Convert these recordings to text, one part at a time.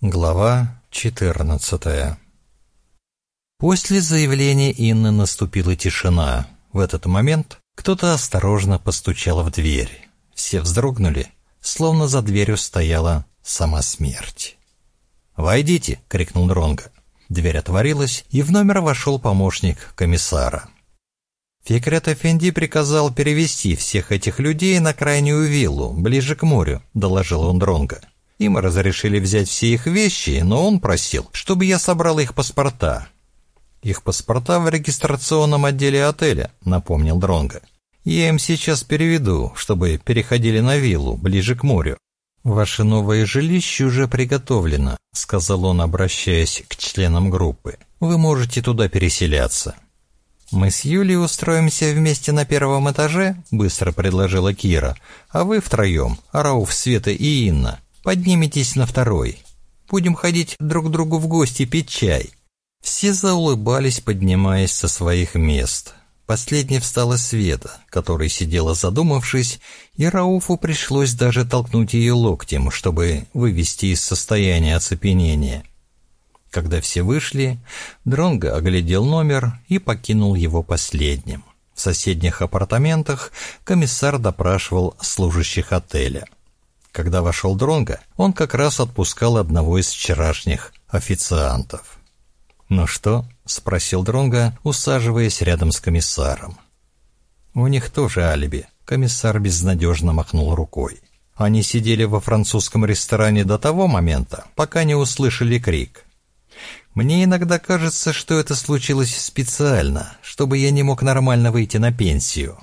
Глава 14 После заявления Инны наступила тишина. В этот момент кто-то осторожно постучал в дверь. Все вздрогнули, словно за дверью стояла сама смерть. «Войдите!» — крикнул Дронго. Дверь отворилась, и в номер вошел помощник комиссара. Фикрет Эфенди приказал перевести всех этих людей на крайнюю виллу, ближе к морю, доложил он Дронго. Им разрешили взять все их вещи, но он просил, чтобы я собрал их паспорта. Их паспорта в регистрационном отделе отеля, напомнил Дронго. Я им сейчас переведу, чтобы переходили на виллу, ближе к морю. «Ваше новое жилище уже приготовлено», — сказал он, обращаясь к членам группы. «Вы можете туда переселяться». «Мы с Юлей устроимся вместе на первом этаже», — быстро предложила Кира. «А вы втроем, Рауф, Света и Инна, Поднимитесь на второй. Будем ходить друг к другу в гости пить чай». Все заулыбались, поднимаясь со своих мест. Последней встала Света, которая сидела задумавшись, и Рауфу пришлось даже толкнуть ее локтем, чтобы вывести из состояния оцепенения. Когда все вышли, Дронго оглядел номер и покинул его последним. В соседних апартаментах комиссар допрашивал служащих отеля – когда вошел Дронго, он как раз отпускал одного из вчерашних официантов. «Ну что?» — спросил Дронго, усаживаясь рядом с комиссаром. «У них тоже алиби», — комиссар безнадежно махнул рукой. Они сидели во французском ресторане до того момента, пока не услышали крик. Мне иногда кажется, что это случилось специально, чтобы я не мог нормально выйти на пенсию.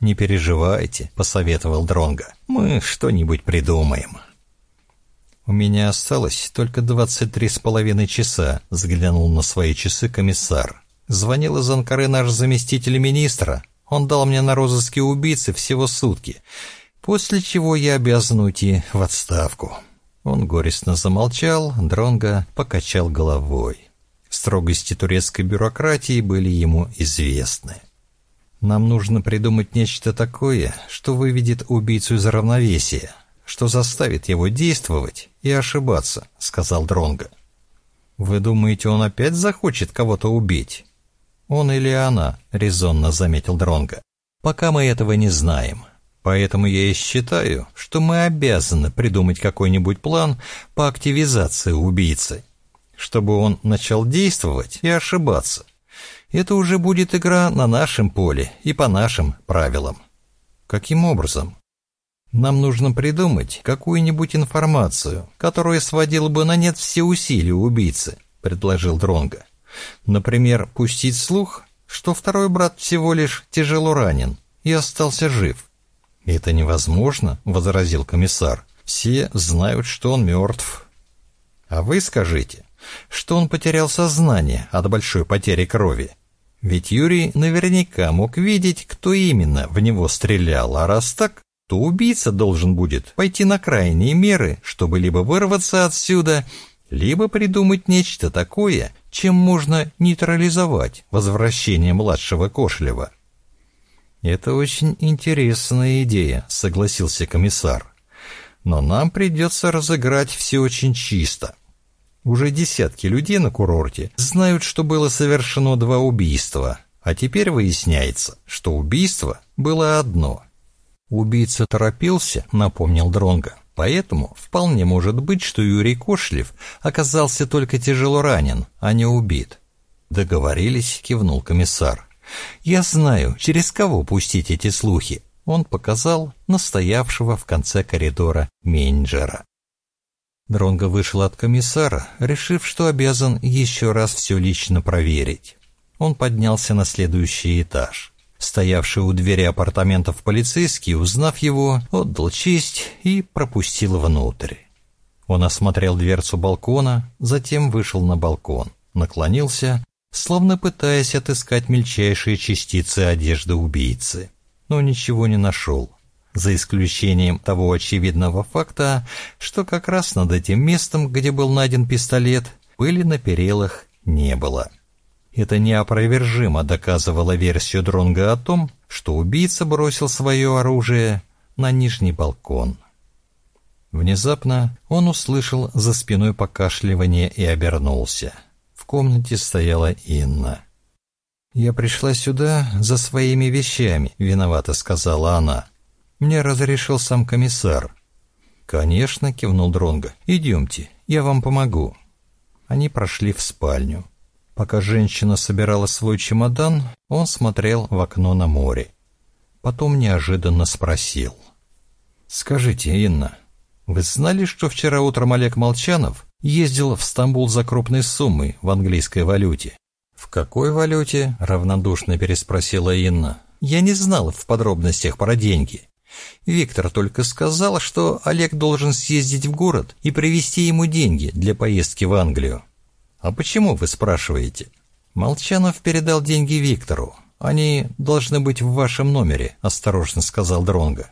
«Не переживайте», — посоветовал Дронга. «Мы что-нибудь придумаем». «У меня осталось только двадцать три с половиной часа», — взглянул на свои часы комиссар. «Звонил из Анкары наш заместитель министра. Он дал мне на розыске убийцы всего сутки, после чего я обязан уйти в отставку». Он горестно замолчал, Дронга покачал головой. Строгости турецкой бюрократии были ему известны. Нам нужно придумать нечто такое, что выведет убийцу из равновесия, что заставит его действовать и ошибаться», — сказал Дронго. «Вы думаете, он опять захочет кого-то убить?» «Он или она», — резонно заметил Дронго. «Пока мы этого не знаем. Поэтому я и считаю, что мы обязаны придумать какой-нибудь план по активизации убийцы, чтобы он начал действовать и ошибаться. Это уже будет игра на нашем поле и по нашим правилам. Каким образом? Нам нужно придумать какую-нибудь информацию, которая сводила бы на нет все усилия убийцы, предложил Дронга. Например, пустить слух, что второй брат всего лишь тяжело ранен и остался жив. Это невозможно, возразил комиссар. Все знают, что он мертв. А вы скажите, что он потерял сознание от большой потери крови. Ведь Юрий наверняка мог видеть, кто именно в него стрелял, а раз так, то убийца должен будет пойти на крайние меры, чтобы либо вырваться отсюда, либо придумать нечто такое, чем можно нейтрализовать возвращение младшего Кошлева. «Это очень интересная идея», — согласился комиссар. «Но нам придется разыграть все очень чисто. Уже десятки людей на курорте знают, что было совершено два убийства, а теперь выясняется, что убийство было одно. Убийца торопился, напомнил Дронга. Поэтому вполне может быть, что Юрий Кошлев оказался только тяжело ранен, а не убит. Договорились, кивнул комиссар. Я знаю, через кого пустить эти слухи. Он показал настоявшего в конце коридора менеджера. Дронго вышел от комиссара, решив, что обязан еще раз все лично проверить. Он поднялся на следующий этаж. Стоявший у двери апартаментов полицейский, узнав его, отдал честь и пропустил внутрь. Он осмотрел дверцу балкона, затем вышел на балкон, наклонился, словно пытаясь отыскать мельчайшие частицы одежды убийцы, но ничего не нашел за исключением того очевидного факта, что как раз над этим местом, где был найден пистолет, пыли на перилах не было. Это неопровержимо доказывало версию Дронга о том, что убийца бросил свое оружие на нижний балкон. Внезапно он услышал за спиной покашливание и обернулся. В комнате стояла Инна. «Я пришла сюда за своими вещами», — виновата сказала она. «Мне разрешил сам комиссар». «Конечно», — кивнул Дронго. «Идемте, я вам помогу». Они прошли в спальню. Пока женщина собирала свой чемодан, он смотрел в окно на море. Потом неожиданно спросил. «Скажите, Инна, вы знали, что вчера утром Олег Молчанов ездил в Стамбул за крупной суммой в английской валюте?» «В какой валюте?» — равнодушно переспросила Инна. «Я не знал в подробностях про деньги. Виктор только сказал, что Олег должен съездить в город и привезти ему деньги для поездки в Англию. А почему, вы спрашиваете? Молчанов передал деньги Виктору. Они должны быть в вашем номере, осторожно сказал Дронга.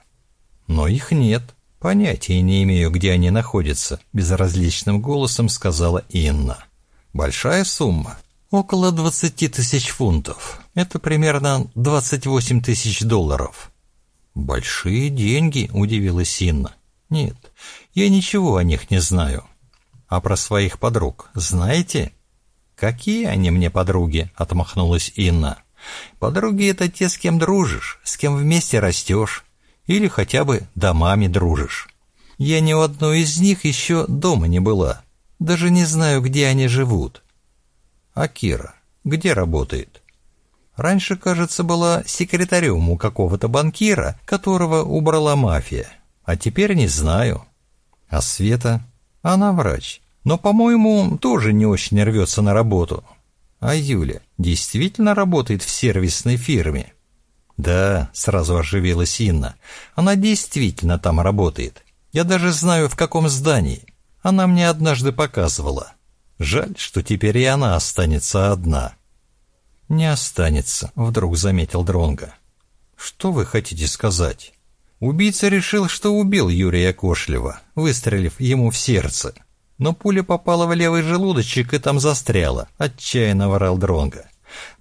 Но их нет. Понятия не имею, где они находятся, безразличным голосом сказала Инна. Большая сумма. Около 20 тысяч фунтов. Это примерно 28 тысяч долларов. «Большие деньги», — удивилась Инна. «Нет, я ничего о них не знаю. А про своих подруг знаете?» «Какие они мне подруги?» — отмахнулась Инна. «Подруги — это те, с кем дружишь, с кем вместе растешь, или хотя бы домами дружишь. Я ни у одной из них еще дома не была, даже не знаю, где они живут». «А Кира где работает?» Раньше, кажется, была секретарем у какого-то банкира, которого убрала мафия. А теперь не знаю. А Света? Она врач. Но, по-моему, тоже не очень рвется на работу. А Юля действительно работает в сервисной фирме? Да, сразу оживилась Инна. Она действительно там работает. Я даже знаю, в каком здании. Она мне однажды показывала. Жаль, что теперь и она останется одна. «Не останется», — вдруг заметил Дронга. «Что вы хотите сказать?» Убийца решил, что убил Юрия Кошлева, выстрелив ему в сердце. Но пуля попала в левый желудочек и там застряла, отчаянно ворал Дронга.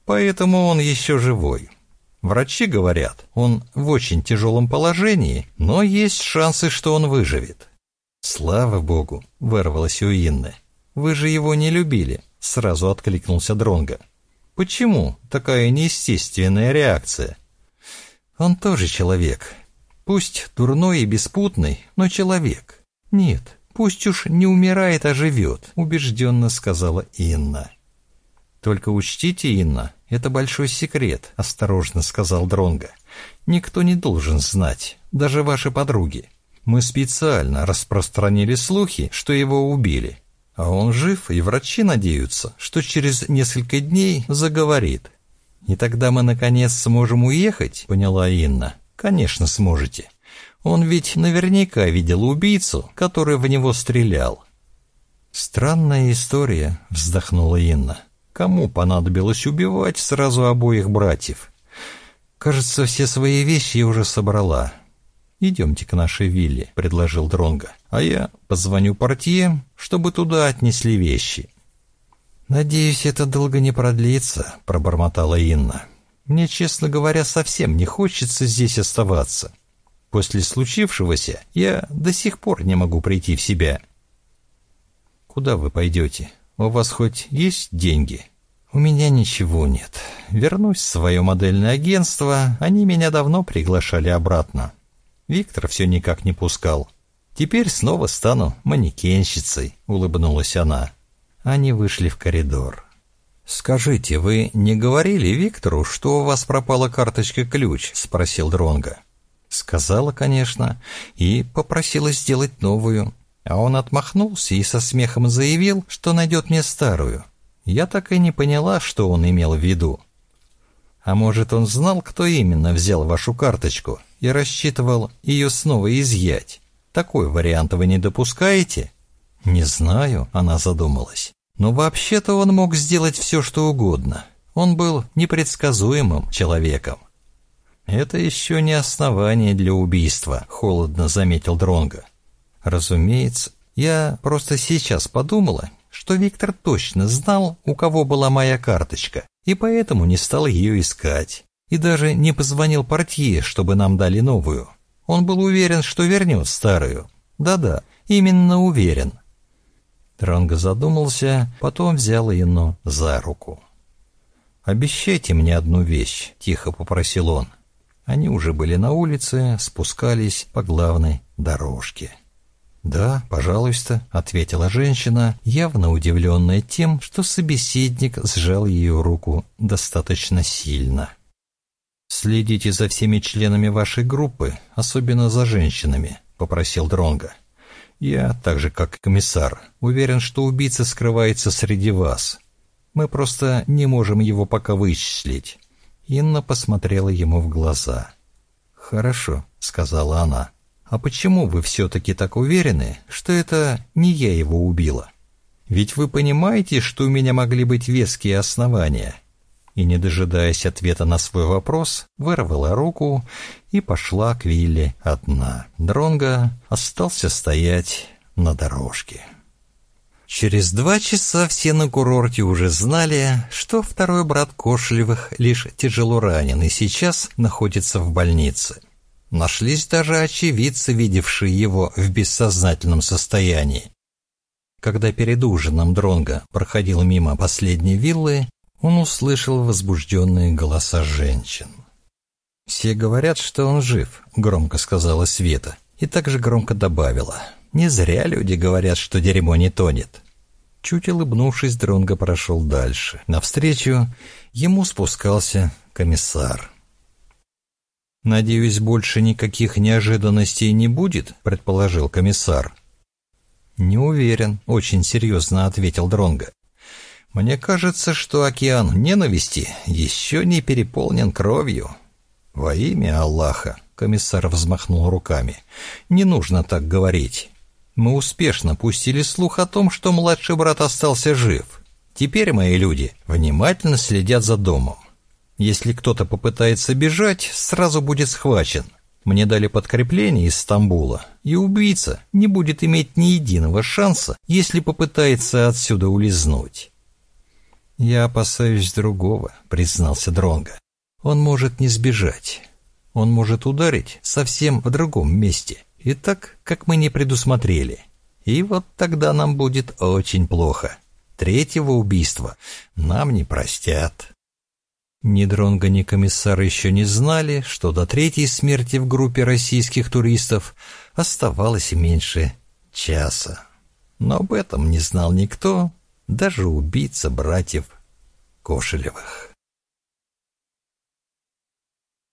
Поэтому он еще живой. Врачи говорят, он в очень тяжелом положении, но есть шансы, что он выживет. «Слава богу!» — вырвалось у Инны. «Вы же его не любили!» — сразу откликнулся Дронга. Почему такая неестественная реакция? Он тоже человек. Пусть дурной и беспутный, но человек. Нет, пусть уж не умирает, а живет, убежденно сказала Инна. Только учтите, Инна, это большой секрет, осторожно сказал Дронга. Никто не должен знать, даже ваши подруги. Мы специально распространили слухи, что его убили. А он жив, и врачи надеются, что через несколько дней заговорит. И тогда мы, наконец, сможем уехать, поняла Инна. Конечно, сможете. Он ведь наверняка видел убийцу, который в него стрелял. Странная история, вздохнула Инна. Кому понадобилось убивать сразу обоих братьев? Кажется, все свои вещи я уже собрала. «Идемте к нашей вилле», — предложил Дронга. «А я позвоню портье, чтобы туда отнесли вещи». «Надеюсь, это долго не продлится», — пробормотала Инна. «Мне, честно говоря, совсем не хочется здесь оставаться. После случившегося я до сих пор не могу прийти в себя». «Куда вы пойдете? У вас хоть есть деньги?» «У меня ничего нет. Вернусь в свое модельное агентство, они меня давно приглашали обратно». Виктор все никак не пускал. «Теперь снова стану манекенщицей», — улыбнулась она. Они вышли в коридор. «Скажите, вы не говорили Виктору, что у вас пропала карточка-ключ?» — спросил Дронга. Сказала, конечно, и попросила сделать новую. А он отмахнулся и со смехом заявил, что найдет мне старую. Я так и не поняла, что он имел в виду. А может, он знал, кто именно взял вашу карточку и рассчитывал ее снова изъять? Такой вариант вы не допускаете? Не знаю, она задумалась. Но вообще-то он мог сделать все, что угодно. Он был непредсказуемым человеком. Это еще не основание для убийства, холодно заметил Дронга. Разумеется, я просто сейчас подумала, что Виктор точно знал, у кого была моя карточка, и поэтому не стал ее искать. И даже не позвонил портье, чтобы нам дали новую. Он был уверен, что вернет старую. Да-да, именно уверен. Дронго задумался, потом взял Инну за руку. «Обещайте мне одну вещь», — тихо попросил он. Они уже были на улице, спускались по главной дорожке. «Да, пожалуйста», — ответила женщина, явно удивленная тем, что собеседник сжал ее руку достаточно сильно. «Следите за всеми членами вашей группы, особенно за женщинами», — попросил Дронга. «Я, так же как комиссар, уверен, что убийца скрывается среди вас. Мы просто не можем его пока вычислить». Инна посмотрела ему в глаза. «Хорошо», — сказала она. «А почему вы все-таки так уверены, что это не я его убила? Ведь вы понимаете, что у меня могли быть веские основания?» И, не дожидаясь ответа на свой вопрос, вырвала руку и пошла к Вилле одна. Дронго остался стоять на дорожке. Через два часа все на курорте уже знали, что второй брат Кошелевых лишь тяжело ранен и сейчас находится в больнице. Нашлись даже очевидцы, видевшие его в бессознательном состоянии. Когда перед ужином Дронга проходил мимо последней виллы, он услышал возбужденные голоса женщин. «Все говорят, что он жив», — громко сказала Света, и также громко добавила. «Не зря люди говорят, что дерьмо не тонет». Чуть улыбнувшись, Дронго прошел дальше. Навстречу ему спускался комиссар. «Надеюсь, больше никаких неожиданностей не будет», — предположил комиссар. «Не уверен», — очень серьезно ответил Дронго. «Мне кажется, что океан ненависти еще не переполнен кровью». «Во имя Аллаха», — комиссар взмахнул руками, — «не нужно так говорить. Мы успешно пустили слух о том, что младший брат остался жив. Теперь мои люди внимательно следят за домом. Если кто-то попытается бежать, сразу будет схвачен. Мне дали подкрепление из Стамбула, и убийца не будет иметь ни единого шанса, если попытается отсюда улизнуть. «Я опасаюсь другого», — признался Дронга. «Он может не сбежать. Он может ударить совсем в другом месте, и так, как мы не предусмотрели. И вот тогда нам будет очень плохо. Третьего убийства нам не простят». Ни Дронго, ни комиссар еще не знали, что до третьей смерти в группе российских туристов оставалось меньше часа. Но об этом не знал никто, даже убийца братьев Кошелевых.